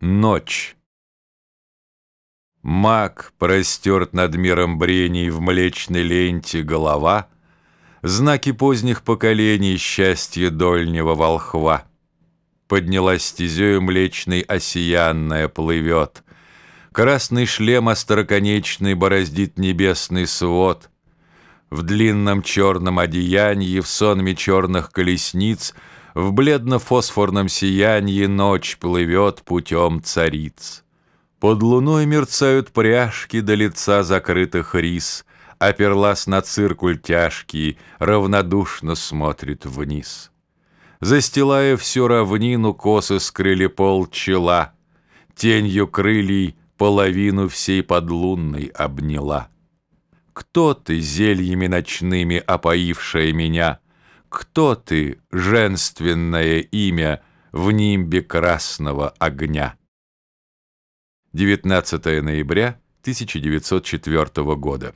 Ночь. Маг простерт над миром брений в млечной ленте голова, Знаки поздних поколений счастья дольнего волхва. Поднялась стезею млечной осиянная плывет, Красный шлем остроконечный бороздит небесный свод. В длинном черном одеянии, в сонме черных колесниц — в бледно-фосфорном сиянии ночь плывет путем цариц. Под луной мерцают пряжки до лица закрытых рис, Оперлась на циркуль тяжкий, равнодушно смотрит вниз. Застилая всю равнину, косы скрыли пол чела, Тенью крыльей половину всей подлунной обняла. Кто ты, зельями ночными опоившая меня — кто ты, женственное имя, в нимбе красного огня? 19 ноября 1904 года.